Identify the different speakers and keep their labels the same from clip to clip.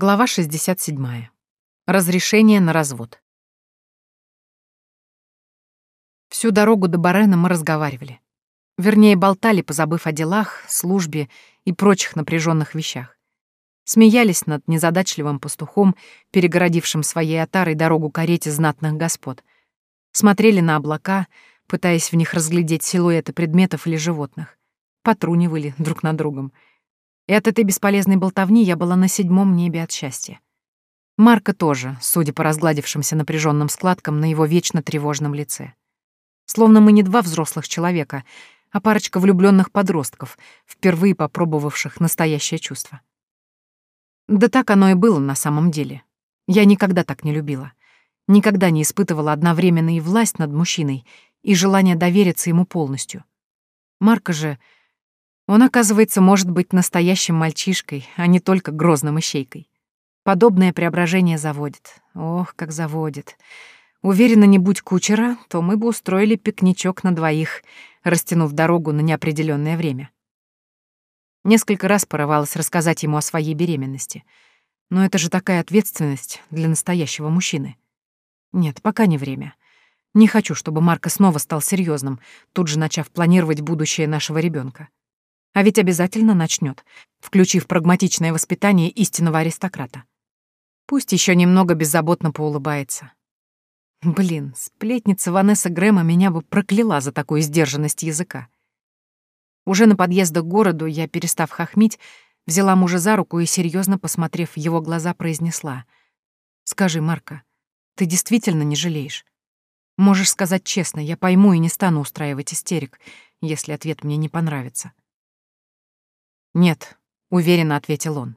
Speaker 1: Глава 67. Разрешение на развод. Всю дорогу до Барена мы разговаривали. Вернее, болтали, позабыв о делах, службе и прочих напряженных вещах. Смеялись над незадачливым пастухом, перегородившим своей отарой дорогу карете знатных господ. Смотрели на облака, пытаясь в них разглядеть силуэты предметов или животных. Потрунивали друг над другом — и от этой бесполезной болтовни я была на седьмом небе от счастья. Марка тоже, судя по разгладившимся напряженным складкам на его вечно тревожном лице. Словно мы не два взрослых человека, а парочка влюбленных подростков, впервые попробовавших настоящее чувство. Да так оно и было на самом деле. Я никогда так не любила. Никогда не испытывала одновременно и власть над мужчиной, и желание довериться ему полностью. Марка же он, оказывается, может быть настоящим мальчишкой, а не только грозным ищейкой. Подобное преображение заводит. Ох, как заводит. Уверена, не будь кучера, то мы бы устроили пикничок на двоих, растянув дорогу на неопределенное время. Несколько раз порывалась рассказать ему о своей беременности. Но это же такая ответственность для настоящего мужчины. Нет, пока не время. Не хочу, чтобы Марко снова стал серьезным, тут же начав планировать будущее нашего ребенка. А ведь обязательно начнет, включив прагматичное воспитание истинного аристократа. Пусть еще немного беззаботно поулыбается. Блин, сплетница Ванесса Грэма меня бы прокляла за такую сдержанность языка. Уже на подъездах к городу я, перестав хохмить, взяла мужа за руку и, серьезно посмотрев в его глаза, произнесла. «Скажи, Марка, ты действительно не жалеешь? Можешь сказать честно, я пойму и не стану устраивать истерик, если ответ мне не понравится». «Нет», — уверенно ответил он.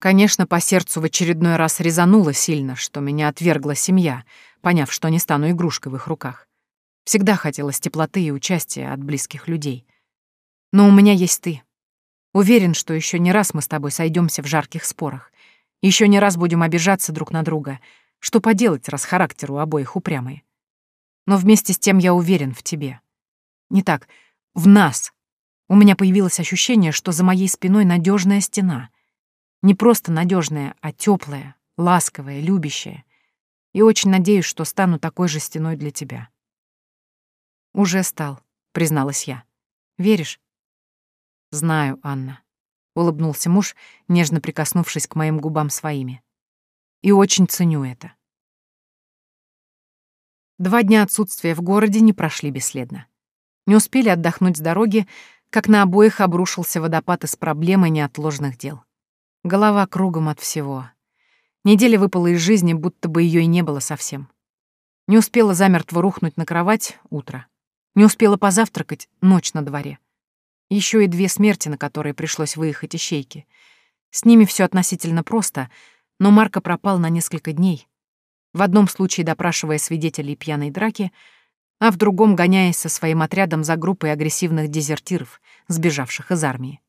Speaker 1: Конечно, по сердцу в очередной раз резануло сильно, что меня отвергла семья, поняв, что не стану игрушкой в их руках. Всегда хотелось теплоты и участия от близких людей. Но у меня есть ты. Уверен, что еще не раз мы с тобой сойдемся в жарких спорах. Еще не раз будем обижаться друг на друга. Что поделать, раз характер у обоих упрямый. Но вместе с тем я уверен в тебе. Не так, в нас, у меня появилось ощущение, что за моей спиной надежная стена. Не просто надежная, а теплая, ласковая, любящая. И очень надеюсь, что стану такой же стеной для тебя. Уже стал, призналась я. Веришь? Знаю, Анна. Улыбнулся муж, нежно прикоснувшись к моим губам своими. И очень ценю это. Два дня отсутствия в городе не прошли бесследно. Не успели отдохнуть с дороги, как на обоих обрушился водопад из проблем и неотложных дел. Голова кругом от всего. Неделя выпала из жизни, будто бы ее и не было совсем. Не успела замертво рухнуть на кровать — утро. Не успела позавтракать — ночь на дворе. Еще и две смерти, на которые пришлось выехать ищейки. С ними все относительно просто, но Марко пропал на несколько дней. В одном случае допрашивая свидетелей пьяной драки — а в другом гоняясь со своим отрядом за группой агрессивных дезертиров, сбежавших из армии.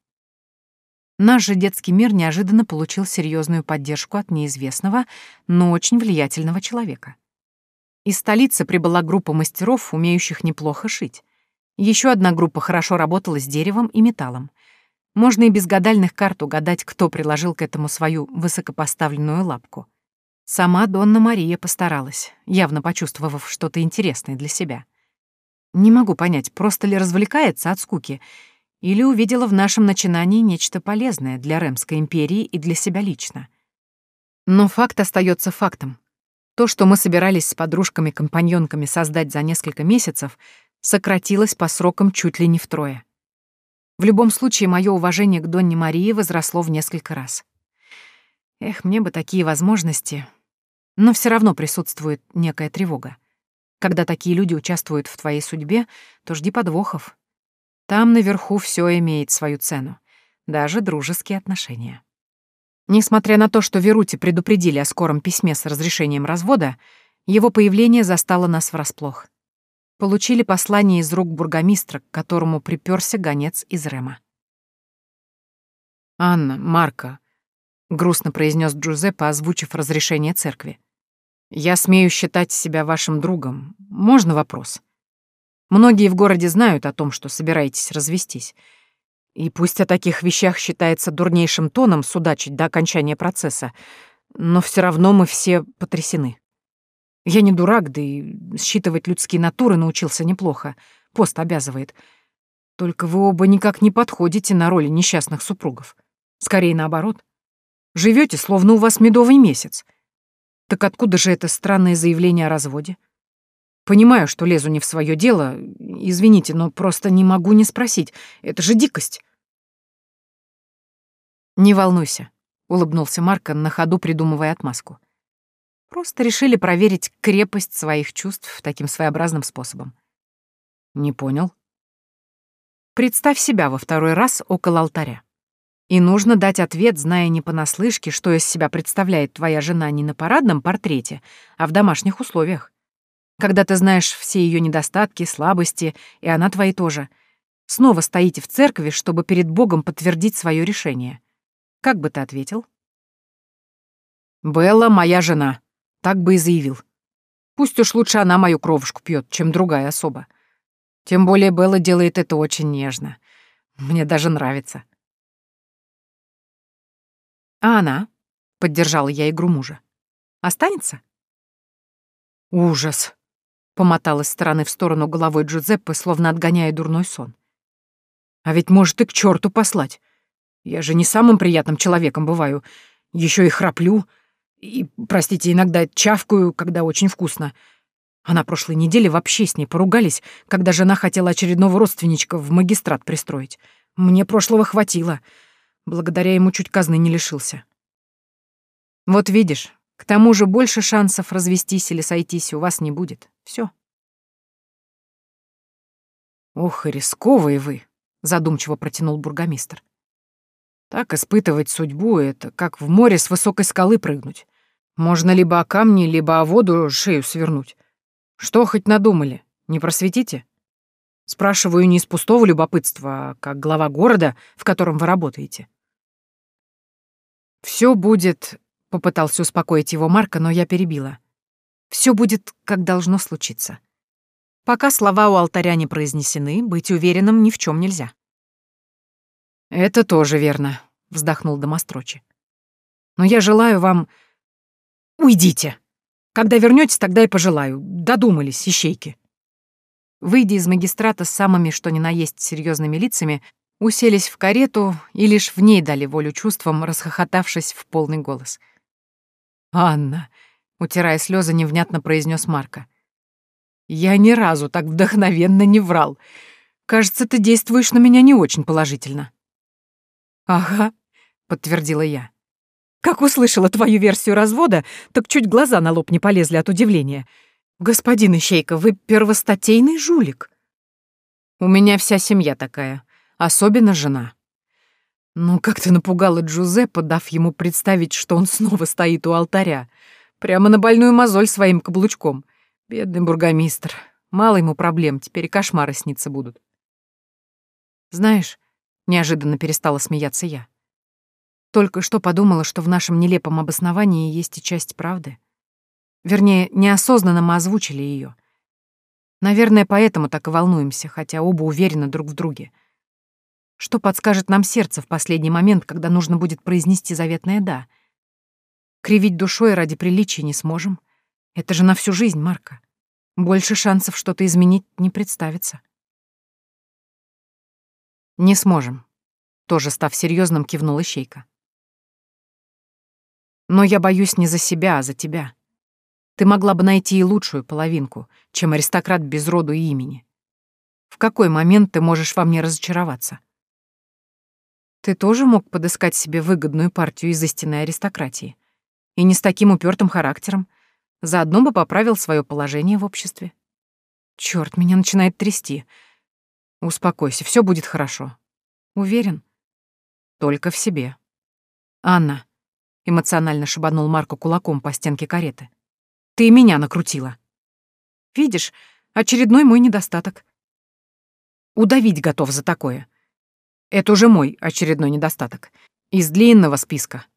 Speaker 1: Наш же детский мир неожиданно получил серьезную поддержку от неизвестного, но очень влиятельного человека. Из столицы прибыла группа мастеров, умеющих неплохо шить. Еще одна группа хорошо работала с деревом и металлом. Можно и без гадальных карт угадать, кто приложил к этому свою высокопоставленную лапку. Сама Донна Мария постаралась, явно почувствовав что-то интересное для себя. Не могу понять, просто ли развлекается от скуки, или увидела в нашем начинании нечто полезное для Ремской империи и для себя лично. Но факт остается фактом. То, что мы собирались с подружками-компаньонками создать за несколько месяцев, сократилось по срокам чуть ли не втрое. В любом случае, мое уважение к Донне Марии возросло в несколько раз. Эх, мне бы такие возможности. Но все равно присутствует некая тревога. Когда такие люди участвуют в твоей судьбе, то жди подвохов. Там наверху все имеет свою цену, даже дружеские отношения. Несмотря на то, что Верути предупредили о скором письме с разрешением развода, его появление застало нас врасплох. Получили послание из рук бургомистра, к которому приперся гонец из Рема. «Анна, Марка, грустно произнес Джузеппе, озвучив разрешение церкви. Я смею считать себя вашим другом. Можно вопрос? Многие в городе знают о том, что собираетесь развестись. И пусть о таких вещах считается дурнейшим тоном судачить до окончания процесса, но все равно мы все потрясены. Я не дурак, да и считывать людские натуры научился неплохо. Пост обязывает. Только вы оба никак не подходите на роли несчастных супругов. Скорее наоборот. Живете, словно у вас медовый месяц. Так откуда же это странное заявление о разводе? Понимаю, что лезу не в свое дело. Извините, но просто не могу не спросить. Это же дикость. Не волнуйся, улыбнулся Марко, на ходу придумывая отмазку. Просто решили проверить крепость своих чувств таким своеобразным способом. Не понял. Представь себя во второй раз около алтаря. И нужно дать ответ, зная не понаслышке, что из себя представляет твоя жена не на парадном портрете, а в домашних условиях когда ты знаешь все ее недостатки, слабости, и она твои тоже. Снова стоите в церкви, чтобы перед Богом подтвердить свое решение. Как бы ты ответил? «Белла — моя жена», — так бы и заявил. Пусть уж лучше она мою кровушку пьет, чем другая особа. Тем более Белла делает это очень нежно. Мне даже нравится. «А она?» — поддержала я игру мужа. «Останется?» «Ужас!» Помотал из стороны в сторону головой Джузеппе, словно отгоняя дурной сон. А ведь может и к черту послать. Я же не самым приятным человеком бываю. Еще и храплю. И, простите, иногда чавкаю, когда очень вкусно. А на прошлой неделе вообще с ней поругались, когда жена хотела очередного родственничка в магистрат пристроить. Мне прошлого хватило. Благодаря ему чуть казны не лишился. Вот видишь, к тому же больше шансов развестись или сойтись у вас не будет. Все. «Ох, и рисковые вы», — задумчиво протянул бургомистр. «Так испытывать судьбу — это как в море с высокой скалы прыгнуть. Можно либо о камни, либо о воду шею свернуть. Что хоть надумали, не просветите?» Спрашиваю не из пустого любопытства, а как глава города, в котором вы работаете. Все будет Попытался успокоить его Марка, но я перебила. Все будет, как должно случиться. Пока слова у алтаря не произнесены, быть уверенным ни в чем нельзя. «Это тоже верно», — вздохнул Домострочи. «Но я желаю вам... Уйдите! Когда вернетесь, тогда и пожелаю. Додумались, ищейки». Выйдя из магистрата с самыми что ни на есть серьезными лицами, уселись в карету и лишь в ней дали волю чувствам, расхохотавшись в полный голос — «Анна», — утирая слезы, невнятно произнес Марка. «Я ни разу так вдохновенно не врал. Кажется, ты действуешь на меня не очень положительно». «Ага», — подтвердила я. «Как услышала твою версию развода, так чуть глаза на лоб не полезли от удивления. Господин Ищейка, вы первостатейный жулик». «У меня вся семья такая, особенно жена», ну, как ты напугала Джузеппе, дав ему представить, что он снова стоит у алтаря. Прямо на больную мозоль своим каблучком. Бедный бургомистр. Мало ему проблем, теперь и кошмары сниться будут. Знаешь, неожиданно перестала смеяться я. Только что подумала, что в нашем нелепом обосновании есть и часть правды. Вернее, неосознанно мы озвучили ее. Наверное, поэтому так и волнуемся, хотя оба уверены друг в друге — что подскажет нам сердце в последний момент, когда нужно будет произнести заветное «да»? Кривить душой ради приличия не сможем. Это же на всю жизнь, Марка. Больше шансов что-то изменить не представится. Не сможем. Тоже став серьезным, кивнул Ищейка. Но я боюсь не за себя, а за тебя. Ты могла бы найти и лучшую половинку, чем аристократ без роду и имени. В какой момент ты можешь во мне разочароваться? Ты тоже мог подыскать себе выгодную партию из истинной аристократии. И не с таким упертым характером. Заодно бы поправил свое положение в обществе. Черт, меня начинает трясти. Успокойся, все будет хорошо. Уверен? Только в себе. Анна, эмоционально шибанул Марко кулаком по стенке кареты. Ты меня накрутила. Видишь, очередной мой недостаток. Удавить готов за такое. Это уже мой очередной недостаток. Из длинного списка.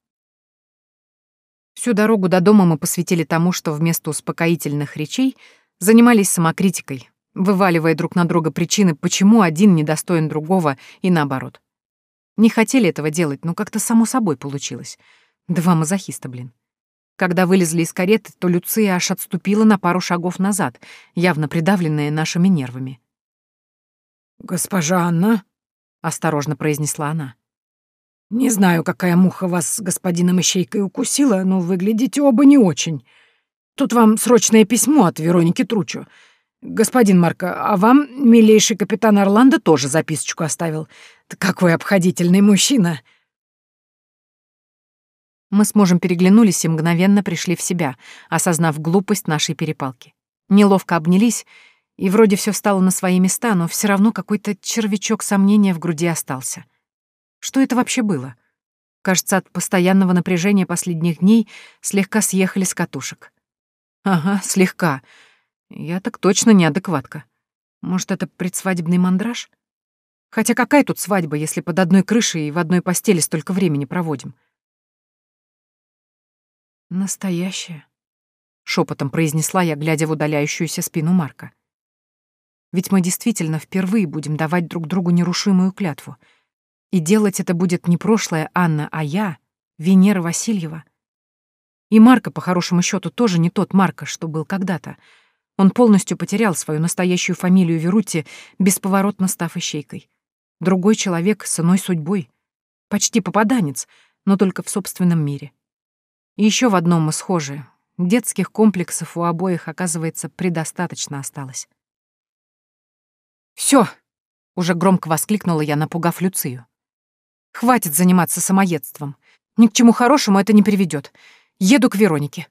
Speaker 1: Всю дорогу до дома мы посвятили тому, что вместо успокоительных речей занимались самокритикой, вываливая друг на друга причины, почему один недостоин другого и наоборот. Не хотели этого делать, но как-то само собой получилось. Два мазохиста, блин. Когда вылезли из кареты, то Люция аж отступила на пару шагов назад, явно придавленная нашими нервами.
Speaker 2: «Госпожа Анна», — осторожно произнесла она, — «не знаю, какая муха вас с господином Ищейкой укусила, но выглядите оба не очень. Тут вам срочное письмо от Вероники Тручу. Господин Марко, а вам милейший капитан Орландо тоже записочку оставил. Какой обходительный мужчина!»
Speaker 1: Мы с мужем переглянулись и мгновенно пришли в себя, осознав глупость нашей перепалки. Неловко обнялись, и вроде все встало на свои места, но все равно какой-то червячок сомнения в груди остался. Что это вообще было? Кажется, от постоянного напряжения последних дней слегка съехали с катушек. Ага, слегка. Я так точно неадекватка. Может, это предсвадебный мандраж? Хотя какая тут свадьба, если под одной крышей и в одной постели столько времени проводим? «Настоящая», — шепотом произнесла я, глядя в удаляющуюся спину Марка. «Ведь мы действительно впервые будем давать друг другу нерушимую клятву. И делать это будет не прошлая Анна, а я, Венера Васильева. И Марка, по хорошему счету, тоже не тот Марка, что был когда-то. Он полностью потерял свою настоящую фамилию Верути, бесповоротно став ищейкой. Другой человек с иной судьбой. Почти попаданец, но только в собственном мире. И еще в одном мы схожи. Детских комплексов у обоих, оказывается, предостаточно осталось. Все! уже громко воскликнула я, напугав Люцию. «Хватит заниматься самоедством. Ни к чему хорошему это не приведет. Еду к Веронике».